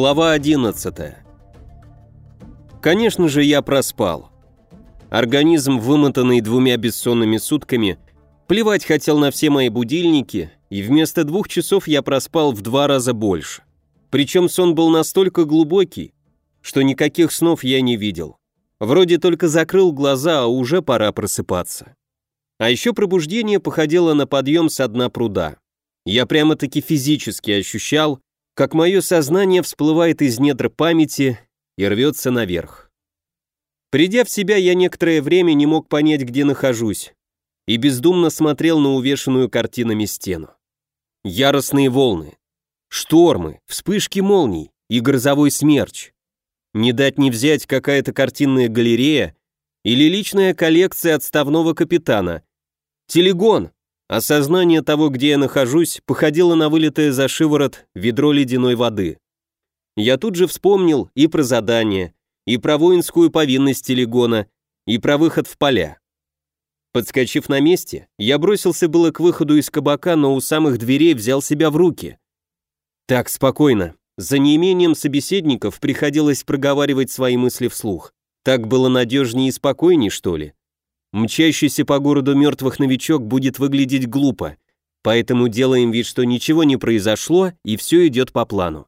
Глава 11. Конечно же, я проспал. Организм, вымотанный двумя бессонными сутками, плевать хотел на все мои будильники, и вместо двух часов я проспал в два раза больше. Причем сон был настолько глубокий, что никаких снов я не видел. Вроде только закрыл глаза, а уже пора просыпаться. А еще пробуждение походило на подъем со дна пруда. Я прямо-таки физически ощущал, как мое сознание всплывает из недр памяти и рвется наверх. Придя в себя, я некоторое время не мог понять, где нахожусь, и бездумно смотрел на увешанную картинами стену. Яростные волны, штормы, вспышки молний и грозовой смерч. Не дать не взять какая-то картинная галерея или личная коллекция отставного капитана. Телегон, Осознание того, где я нахожусь, походило на вылитое за шиворот ведро ледяной воды. Я тут же вспомнил и про задание, и про воинскую повинность телегона, и про выход в поля. Подскочив на месте, я бросился было к выходу из кабака, но у самых дверей взял себя в руки. Так, спокойно. За неимением собеседников приходилось проговаривать свои мысли вслух. Так было надежнее и спокойнее, что ли? Мчащийся по городу мертвых новичок будет выглядеть глупо, поэтому делаем вид, что ничего не произошло и все идет по плану.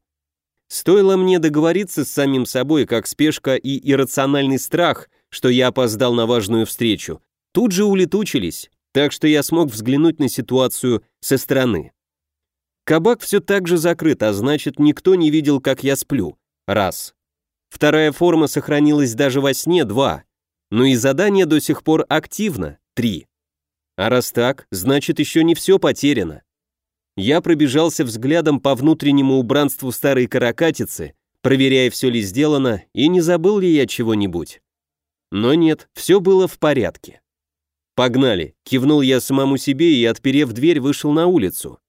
Стоило мне договориться с самим собой, как спешка и иррациональный страх, что я опоздал на важную встречу, тут же улетучились, так что я смог взглянуть на ситуацию со стороны. Кабак все так же закрыт, а значит, никто не видел, как я сплю. Раз. Вторая форма сохранилась даже во сне, два но и задание до сих пор активно, 3. А раз так, значит еще не все потеряно. Я пробежался взглядом по внутреннему убранству старой каракатицы, проверяя, все ли сделано и не забыл ли я чего-нибудь. Но нет, все было в порядке. «Погнали!» — кивнул я самому себе и, отперев дверь, вышел на улицу.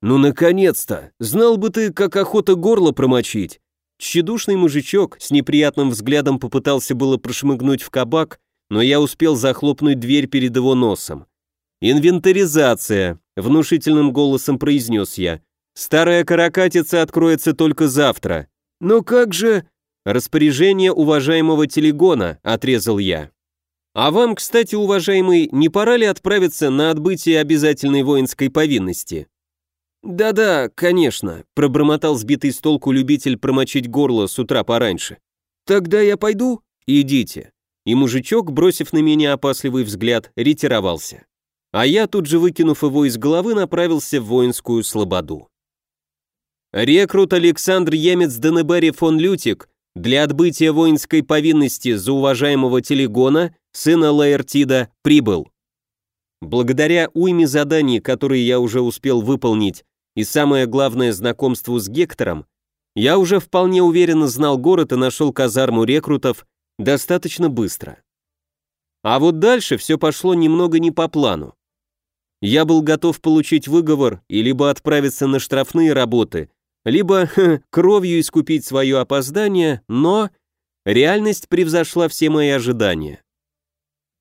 «Ну, наконец-то! Знал бы ты, как охота горло промочить!» Тщедушный мужичок с неприятным взглядом попытался было прошмыгнуть в кабак, но я успел захлопнуть дверь перед его носом. «Инвентаризация», — внушительным голосом произнес я. «Старая каракатица откроется только завтра». «Но как же...» «Распоряжение уважаемого телегона», — отрезал я. «А вам, кстати, уважаемый, не пора ли отправиться на отбытие обязательной воинской повинности?» «Да-да, конечно», — пробормотал сбитый с толку любитель промочить горло с утра пораньше. «Тогда я пойду?» «Идите». И мужичок, бросив на меня опасливый взгляд, ретировался. А я, тут же выкинув его из головы, направился в воинскую слободу. Рекрут Александр Емец Денебери фон Лютик для отбытия воинской повинности за уважаемого Телегона, сына Лаэртида, прибыл. Благодаря уйме заданий, которые я уже успел выполнить и самое главное знакомству с Гектором, я уже вполне уверенно знал город и нашел казарму рекрутов достаточно быстро. А вот дальше все пошло немного не по плану. Я был готов получить выговор и либо отправиться на штрафные работы, либо ха, кровью искупить свое опоздание, но реальность превзошла все мои ожидания.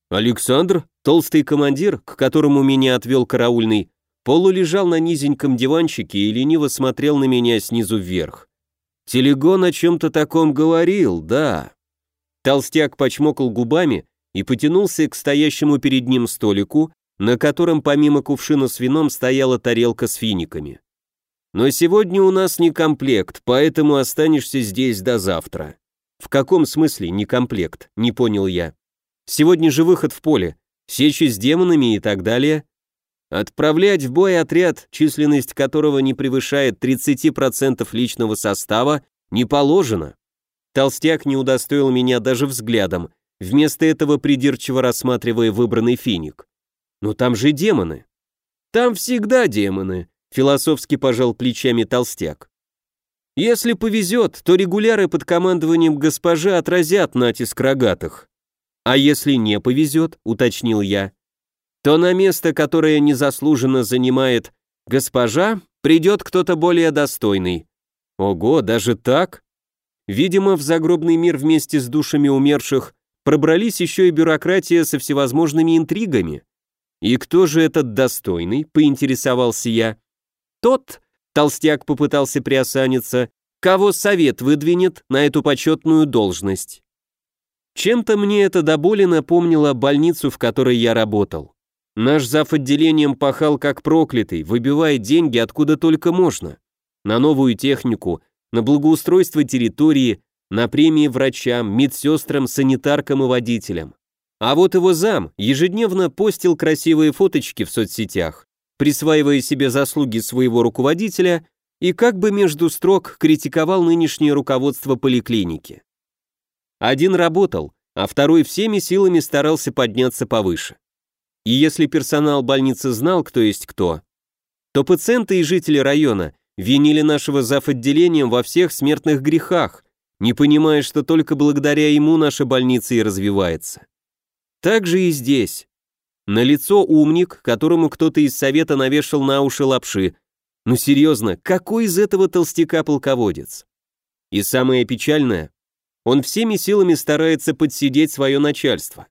Александр, толстый командир, к которому меня отвел караульный, Полу лежал на низеньком диванчике и лениво смотрел на меня снизу вверх. Телегон о чем-то таком говорил, да. Толстяк почмокал губами и потянулся к стоящему перед ним столику, на котором помимо кувшина с вином стояла тарелка с финиками. «Но сегодня у нас не комплект, поэтому останешься здесь до завтра». «В каком смысле не комплект?» — не понял я. «Сегодня же выход в поле, сечи с демонами и так далее. Отправлять в бой отряд, численность которого не превышает 30% личного состава, не положено. Толстяк не удостоил меня даже взглядом, вместо этого придирчиво рассматривая выбранный финик. Но там же демоны. Там всегда демоны, философски пожал плечами толстяк. Если повезет, то регуляры под командованием госпожи отразят натиск рогатых. А если не повезет, уточнил я, то на место, которое незаслуженно занимает госпожа, придет кто-то более достойный. Ого, даже так? Видимо, в загробный мир вместе с душами умерших пробрались еще и бюрократия со всевозможными интригами. И кто же этот достойный, поинтересовался я. Тот, толстяк попытался приосаниться, кого совет выдвинет на эту почетную должность. Чем-то мне это до боли напомнило больницу, в которой я работал. Наш зав. отделением пахал как проклятый, выбивая деньги откуда только можно. На новую технику, на благоустройство территории, на премии врачам, медсестрам, санитаркам и водителям. А вот его зам ежедневно постил красивые фоточки в соцсетях, присваивая себе заслуги своего руководителя и как бы между строк критиковал нынешнее руководство поликлиники. Один работал, а второй всеми силами старался подняться повыше. И если персонал больницы знал, кто есть кто, то пациенты и жители района винили нашего зав. отделением во всех смертных грехах, не понимая, что только благодаря ему наша больница и развивается. Так же и здесь. На лицо умник, которому кто-то из совета навешал на уши лапши. Ну серьезно, какой из этого толстяка полководец? И самое печальное, он всеми силами старается подсидеть свое начальство.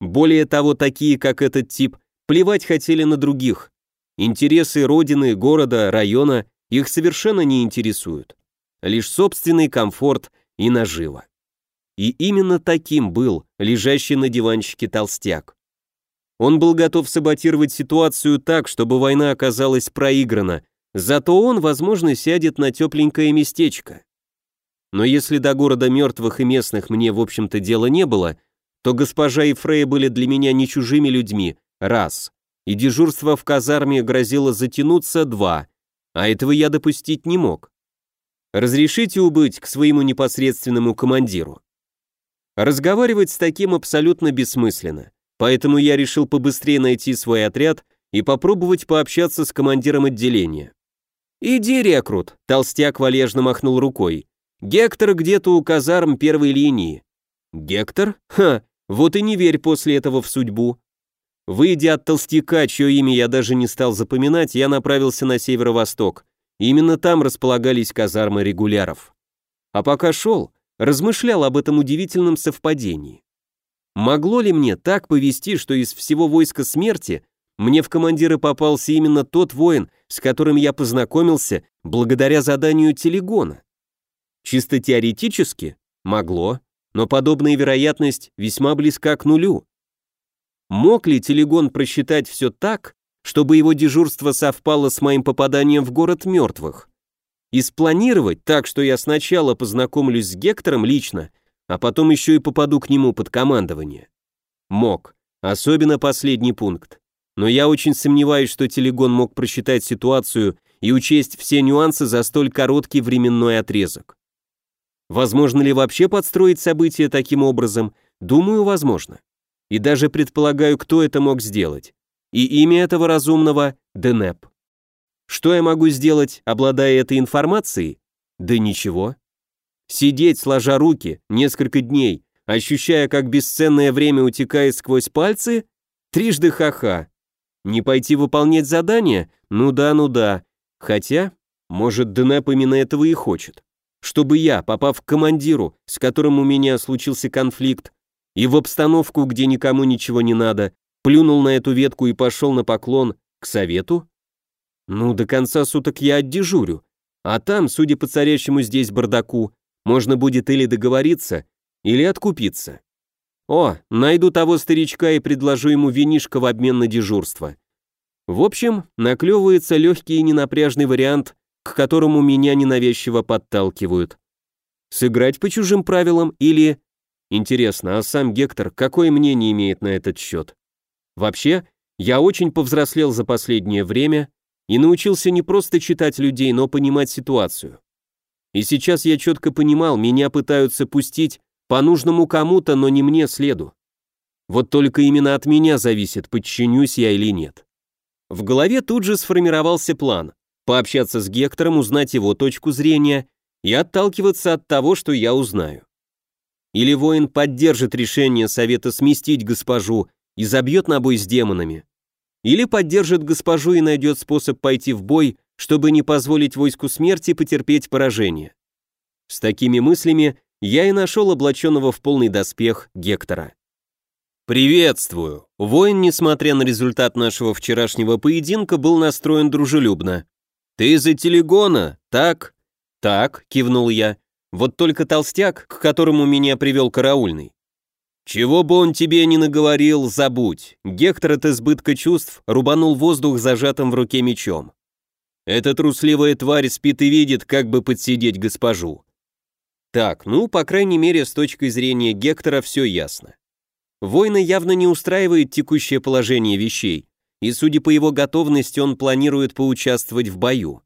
Более того, такие, как этот тип, плевать хотели на других. Интересы родины, города, района их совершенно не интересуют. Лишь собственный комфорт и нажива. И именно таким был лежащий на диванчике толстяк. Он был готов саботировать ситуацию так, чтобы война оказалась проиграна, зато он, возможно, сядет на тепленькое местечко. Но если до города мертвых и местных мне, в общем-то, дела не было, то госпожа и Фрея были для меня не чужими людьми, раз, и дежурство в казарме грозило затянуться, два, а этого я допустить не мог. Разрешите убыть к своему непосредственному командиру. Разговаривать с таким абсолютно бессмысленно, поэтому я решил побыстрее найти свой отряд и попробовать пообщаться с командиром отделения. «Иди, рекрут», — толстяк валежно махнул рукой. Гектор где-то у казарм первой линии. Гектор? Ха, вот и не верь после этого в судьбу. Выйдя от толстяка, чье имя я даже не стал запоминать, я направился на северо-восток. Именно там располагались казармы регуляров. А пока шел, размышлял об этом удивительном совпадении. Могло ли мне так повести, что из всего войска смерти мне в командиры попался именно тот воин, с которым я познакомился благодаря заданию Телегона? Чисто теоретически могло, но подобная вероятность весьма близка к нулю. Мог ли Телегон просчитать все так, чтобы его дежурство совпало с моим попаданием в город мертвых? И спланировать так, что я сначала познакомлюсь с Гектором лично, а потом еще и попаду к нему под командование? Мог, особенно последний пункт. Но я очень сомневаюсь, что Телегон мог просчитать ситуацию и учесть все нюансы за столь короткий временной отрезок. Возможно ли вообще подстроить события таким образом? Думаю, возможно. И даже предполагаю, кто это мог сделать. И имя этого разумного – Денеп. Что я могу сделать, обладая этой информацией? Да ничего. Сидеть, сложа руки, несколько дней, ощущая, как бесценное время утекает сквозь пальцы? Трижды ха-ха. Не пойти выполнять задание? Ну да, ну да. Хотя, может, Денеп именно этого и хочет чтобы я, попав к командиру, с которым у меня случился конфликт, и в обстановку, где никому ничего не надо, плюнул на эту ветку и пошел на поклон к совету? Ну, до конца суток я отдежурю, а там, судя по царящему здесь бардаку, можно будет или договориться, или откупиться. О, найду того старичка и предложу ему винишко в обмен на дежурство. В общем, наклевывается легкий и ненапряжный вариант к которому меня ненавязчиво подталкивают. Сыграть по чужим правилам или... Интересно, а сам Гектор какое мнение имеет на этот счет? Вообще, я очень повзрослел за последнее время и научился не просто читать людей, но понимать ситуацию. И сейчас я четко понимал, меня пытаются пустить по нужному кому-то, но не мне следу. Вот только именно от меня зависит, подчинюсь я или нет. В голове тут же сформировался план пообщаться с Гектором, узнать его точку зрения и отталкиваться от того, что я узнаю. Или воин поддержит решение совета сместить госпожу и забьет на бой с демонами. Или поддержит госпожу и найдет способ пойти в бой, чтобы не позволить войску смерти потерпеть поражение. С такими мыслями я и нашел облаченного в полный доспех Гектора. «Приветствую!» Воин, несмотря на результат нашего вчерашнего поединка, был настроен дружелюбно. «Ты за телегона, так?» Так, кивнул я. Вот только толстяк, к которому меня привел караульный. Чего бы он тебе ни наговорил, забудь. Гектор от избытка чувств рубанул воздух зажатым в руке мечом. Эта трусливая тварь спит и видит, как бы подсидеть госпожу. Так, ну, по крайней мере, с точки зрения Гектора все ясно. Воина явно не устраивает текущее положение вещей, и, судя по его готовности, он планирует поучаствовать в бою.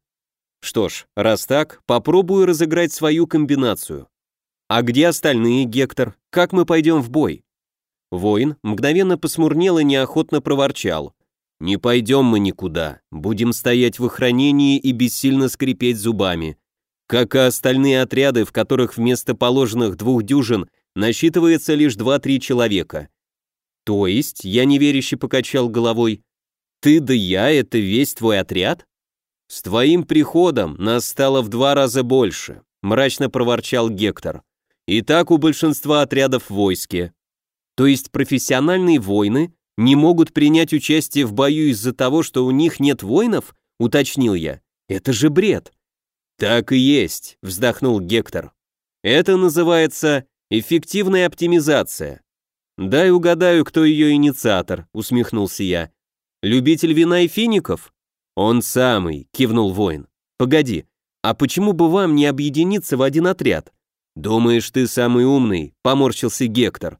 Что ж, раз так, попробую разыграть свою комбинацию. А где остальные, Гектор? Как мы пойдем в бой? Воин мгновенно посмурнел и неохотно проворчал. «Не пойдем мы никуда, будем стоять в охранении и бессильно скрипеть зубами как и остальные отряды, в которых вместо положенных двух дюжин насчитывается лишь два-три человека. То есть, я неверяще покачал головой, ты да я — это весь твой отряд? С твоим приходом нас стало в два раза больше, мрачно проворчал Гектор. И так у большинства отрядов в войске. То есть профессиональные воины не могут принять участие в бою из-за того, что у них нет воинов? Уточнил я. Это же бред. «Так и есть», — вздохнул Гектор. «Это называется эффективная оптимизация». «Дай угадаю, кто ее инициатор», — усмехнулся я. «Любитель вина и фиников?» «Он самый», — кивнул воин. «Погоди, а почему бы вам не объединиться в один отряд?» «Думаешь, ты самый умный», — поморщился Гектор.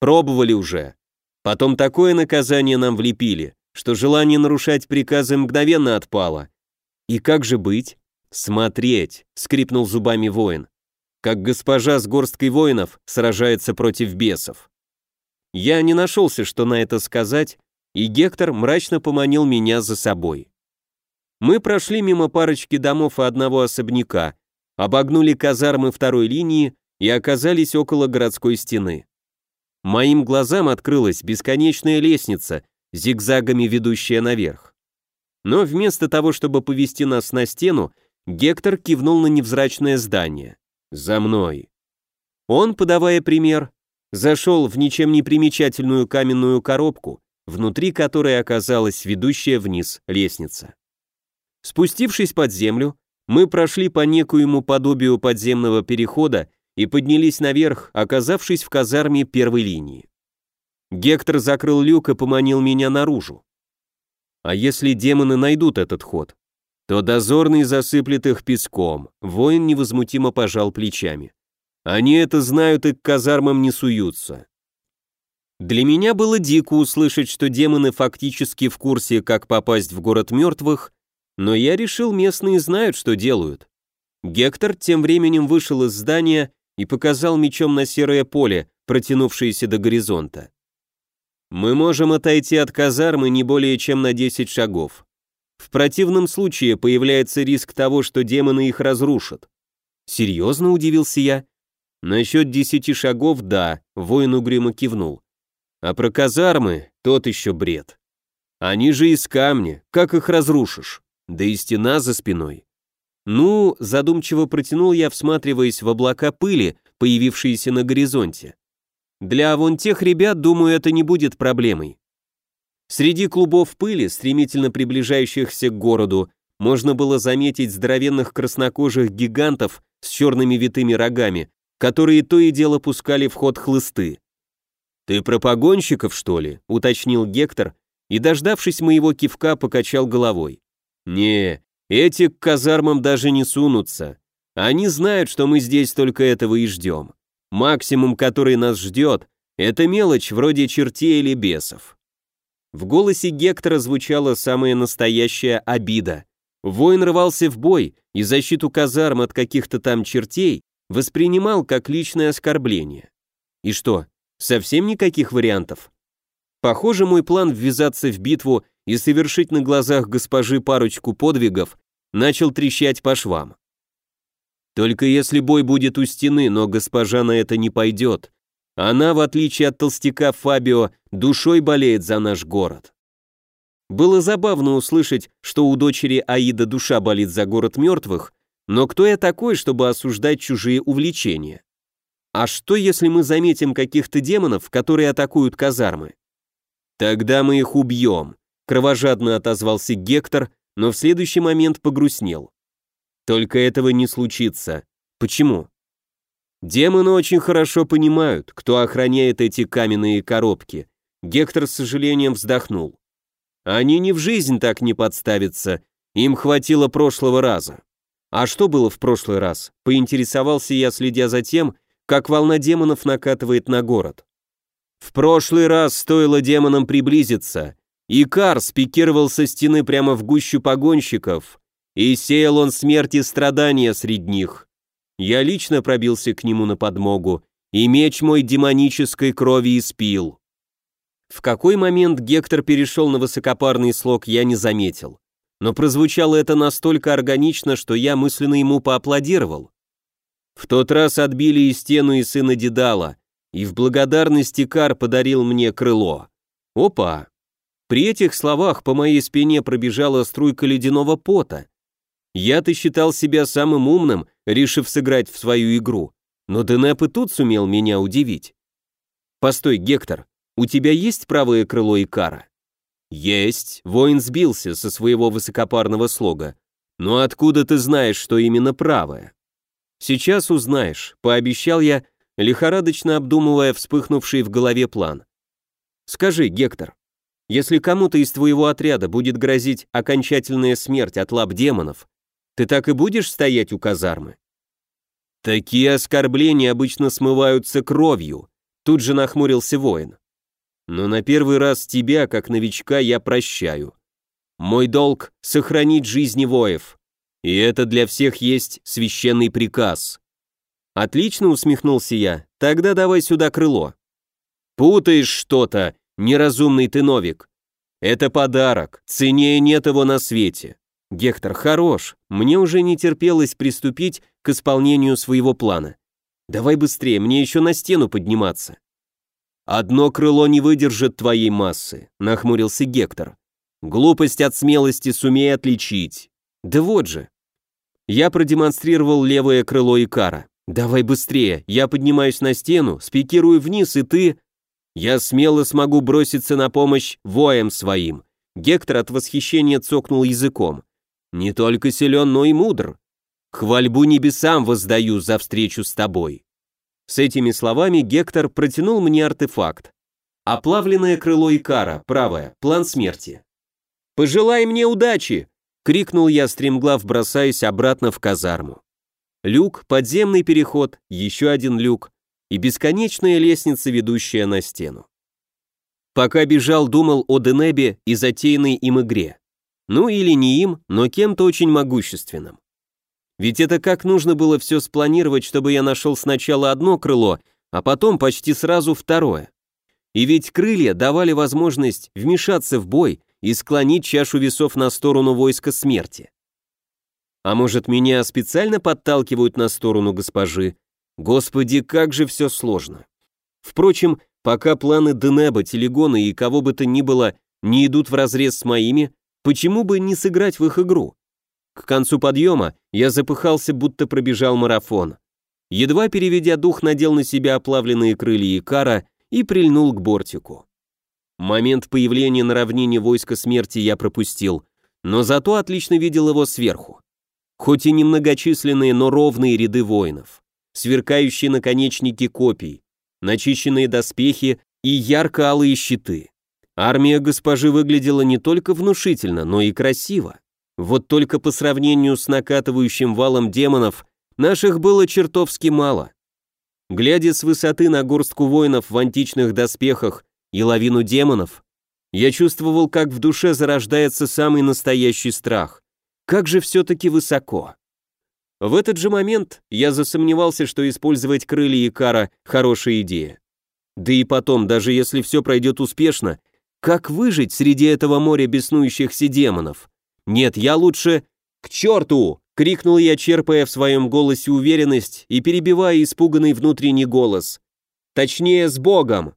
«Пробовали уже. Потом такое наказание нам влепили, что желание нарушать приказы мгновенно отпало. И как же быть? «Смотреть!» — скрипнул зубами воин. «Как госпожа с горсткой воинов сражается против бесов». Я не нашелся, что на это сказать, и Гектор мрачно поманил меня за собой. Мы прошли мимо парочки домов и одного особняка, обогнули казармы второй линии и оказались около городской стены. Моим глазам открылась бесконечная лестница, зигзагами ведущая наверх. Но вместо того, чтобы повести нас на стену, Гектор кивнул на невзрачное здание. «За мной». Он, подавая пример, зашел в ничем не примечательную каменную коробку, внутри которой оказалась ведущая вниз лестница. Спустившись под землю, мы прошли по некоему подобию подземного перехода и поднялись наверх, оказавшись в казарме первой линии. Гектор закрыл люк и поманил меня наружу. А если демоны найдут этот ход? то дозорный засыплет их песком. Воин невозмутимо пожал плечами. Они это знают и к казармам не суются. Для меня было дико услышать, что демоны фактически в курсе, как попасть в город мертвых, но я решил, местные знают, что делают. Гектор тем временем вышел из здания и показал мечом на серое поле, протянувшееся до горизонта. Мы можем отойти от казармы не более чем на 10 шагов. В противном случае появляется риск того, что демоны их разрушат. Серьезно удивился я? Насчет десяти шагов, да, воин угрюмо кивнул. А про казармы тот еще бред. Они же из камня, как их разрушишь? Да и стена за спиной. Ну, задумчиво протянул я, всматриваясь в облака пыли, появившиеся на горизонте. Для вон тех ребят, думаю, это не будет проблемой. Среди клубов пыли, стремительно приближающихся к городу, можно было заметить здоровенных краснокожих гигантов с черными витыми рогами, которые то и дело пускали в ход хлысты. «Ты про погонщиков, что ли?» — уточнил Гектор, и, дождавшись моего кивка, покачал головой. «Не, эти к казармам даже не сунутся. Они знают, что мы здесь только этого и ждем. Максимум, который нас ждет, это мелочь вроде чертей или бесов. В голосе Гектора звучала самая настоящая обида. Воин рвался в бой и защиту казарм от каких-то там чертей воспринимал как личное оскорбление. И что, совсем никаких вариантов? Похоже, мой план ввязаться в битву и совершить на глазах госпожи парочку подвигов начал трещать по швам. Только если бой будет у стены, но госпожа на это не пойдет, она, в отличие от толстяка Фабио, душой болеет за наш город. Было забавно услышать, что у дочери Аида душа болит за город мертвых, но кто я такой, чтобы осуждать чужие увлечения? А что, если мы заметим каких-то демонов, которые атакуют казармы? Тогда мы их убьем, кровожадно отозвался Гектор, но в следующий момент погрустнел. Только этого не случится. Почему? Демоны очень хорошо понимают, кто охраняет эти каменные коробки. Гектор с сожалением вздохнул. Они ни в жизнь так не подставятся, им хватило прошлого раза. А что было в прошлый раз? Поинтересовался я, следя за тем, как волна демонов накатывает на город. В прошлый раз стоило демонам приблизиться, и Кар спикировал со стены прямо в гущу погонщиков, и сеял он смерть и страдания среди них. Я лично пробился к нему на подмогу, и меч мой демонической крови испил. В какой момент Гектор перешел на высокопарный слог, я не заметил. Но прозвучало это настолько органично, что я мысленно ему поаплодировал. В тот раз отбили и стену, и сына Дедала, и в благодарности Кар подарил мне крыло. Опа! При этих словах по моей спине пробежала струйка ледяного пота. Я-то считал себя самым умным, решив сыграть в свою игру, но Денеп и тут сумел меня удивить. «Постой, Гектор, у тебя есть правое крыло Икара?» «Есть», воин сбился со своего высокопарного слога. «Но откуда ты знаешь, что именно правое?» «Сейчас узнаешь», — пообещал я, лихорадочно обдумывая вспыхнувший в голове план. «Скажи, Гектор, если кому-то из твоего отряда будет грозить окончательная смерть от лап демонов, ты так и будешь стоять у казармы?» «Такие оскорбления обычно смываются кровью», тут же нахмурился воин. «Но на первый раз тебя, как новичка, я прощаю. Мой долг — сохранить жизни воев, и это для всех есть священный приказ». «Отлично», — усмехнулся я, — «тогда давай сюда крыло». «Путаешь что-то, неразумный ты новик. Это подарок, ценнее нет его на свете. Гектор, хорош. Мне уже не терпелось приступить к исполнению своего плана. Давай быстрее, мне еще на стену подниматься. Одно крыло не выдержит твоей массы, нахмурился Гектор. Глупость от смелости сумей отличить. Да вот же. Я продемонстрировал левое крыло Икара. Давай быстрее, я поднимаюсь на стену, спикирую вниз, и ты... Я смело смогу броситься на помощь воям своим. Гектор от восхищения цокнул языком. Не только силен, но и мудр. Хвальбу небесам воздаю за встречу с тобой». С этими словами Гектор протянул мне артефакт. Оплавленное крыло Икара, правое, план смерти. «Пожелай мне удачи!» — крикнул я, стремглав бросаясь обратно в казарму. Люк, подземный переход, еще один люк и бесконечная лестница, ведущая на стену. Пока бежал, думал о Денебе и затеянной им игре. Ну или не им, но кем-то очень могущественным. Ведь это как нужно было все спланировать, чтобы я нашел сначала одно крыло, а потом почти сразу второе. И ведь крылья давали возможность вмешаться в бой и склонить чашу весов на сторону войска смерти. А может, меня специально подталкивают на сторону госпожи? Господи, как же все сложно. Впрочем, пока планы Денеба, Телегона и кого бы то ни было не идут вразрез с моими, Почему бы не сыграть в их игру? К концу подъема я запыхался, будто пробежал марафон. Едва переведя дух, надел на себя оплавленные крылья Икара и прильнул к бортику. Момент появления на равнине войска смерти я пропустил, но зато отлично видел его сверху. Хоть и немногочисленные, но ровные ряды воинов, сверкающие наконечники копий, начищенные доспехи и ярко-алые щиты. Армия госпожи выглядела не только внушительно, но и красиво. Вот только по сравнению с накатывающим валом демонов, наших было чертовски мало. Глядя с высоты на горстку воинов в античных доспехах и лавину демонов, я чувствовал, как в душе зарождается самый настоящий страх. Как же все-таки высоко. В этот же момент я засомневался, что использовать крылья Икара – хорошая идея. Да и потом, даже если все пройдет успешно, как выжить среди этого моря беснующихся демонов? Нет, я лучше... К черту! Крикнул я, черпая в своем голосе уверенность и перебивая испуганный внутренний голос. Точнее, с Богом.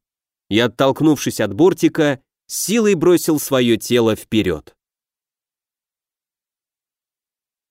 И, оттолкнувшись от бортика, силой бросил свое тело вперед.